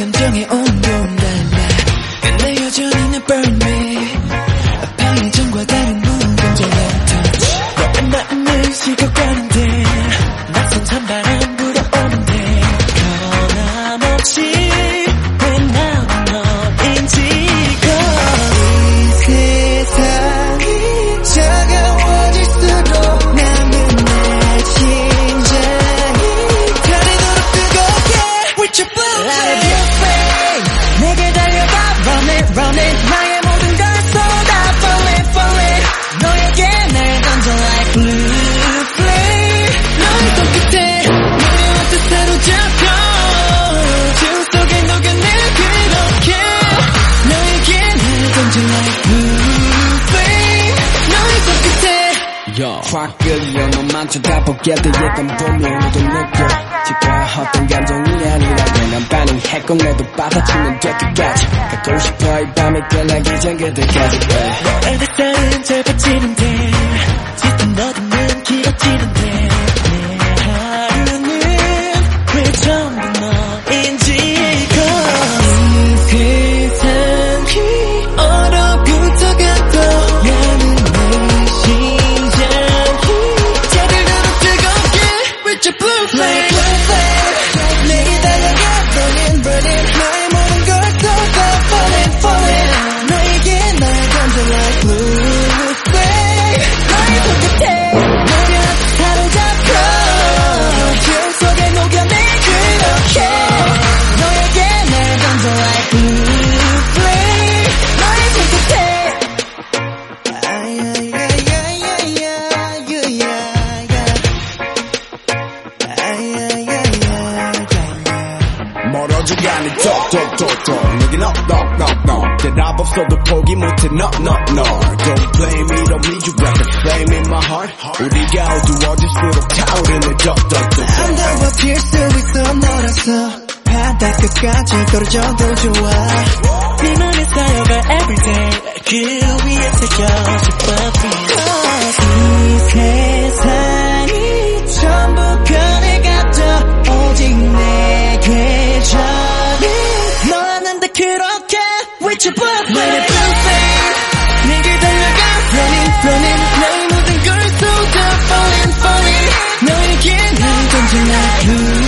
감정의 온도는 달라. 근데 여전히 내 burn me. 편의점과 다른 무감정한 touch. 너의 마음을 식어가는데. 낯선 찬바람 손끝에 확 끌려 너만 쳐다보게 돼 약간 보면 너도 느껴 지가 어떤 감정이 아니라 난 반응했고 너도 받아치면 될 때까지 갖고 싶어 이 밤이 끝나기 전 그때까지 너의 뱃살은 짧아지는데 짙은 어둠은 길어지는데 멀어져가니 톡톡톡톡 내게 knock knock knock knock 대답 없어도 포기 못해 no no no Don't blame me don't need you like heart. 우리가 어두워질수록 타오르는 덕덕덕 언덕과 필수 있어 너라서 바다 끝까지 떨어져도 좋아. 네 맘에 쌓여가 everyday. 그 위에 새겨질 법이 이 Who